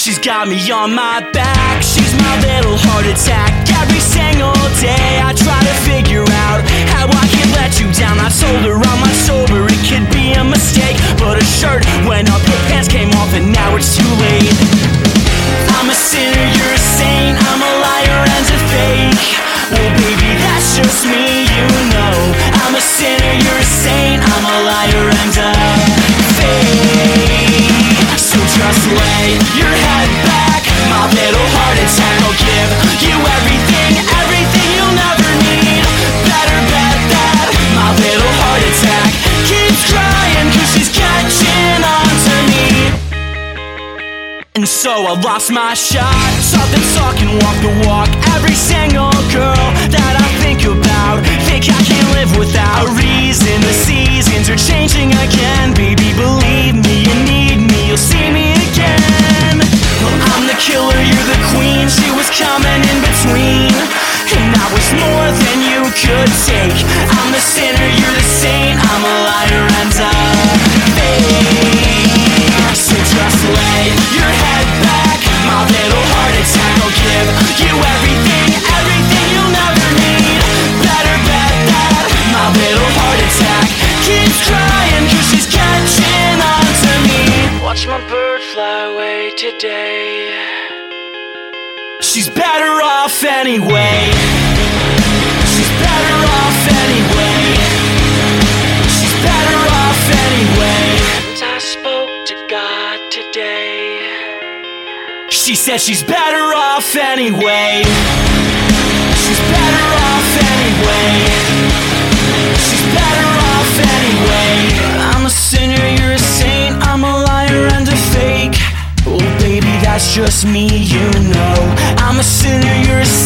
She's got me on my back. She's my little heart attack. Every single day I try to figure out how I can let you down. I told her I'm not sober, it could be a mistake. But her shirt went up, her pants came off, and now it's too late. I'm a sinner, you're a saint. I'm a liar and a fake. Well, baby, that's just me, And so I lost my shot. Stop the talk and walk the walk. Every single girl that I think about, think I can't live without a reason. The seasons are changing again, baby. Believe me, you need me. You'll see me again. Well, I'm the killer, you're the queen. She was coming in between, and I was more than you could take. I'm the sinner, attack keeps crying cause she's catching on to me. Watch my bird fly away today. She's better off anyway. She's better off anyway. She's better off anyway. I spoke to God today. She said she's better off anyway. She's better off anyway. Just me, you know. I'm a sinner, you're a saint.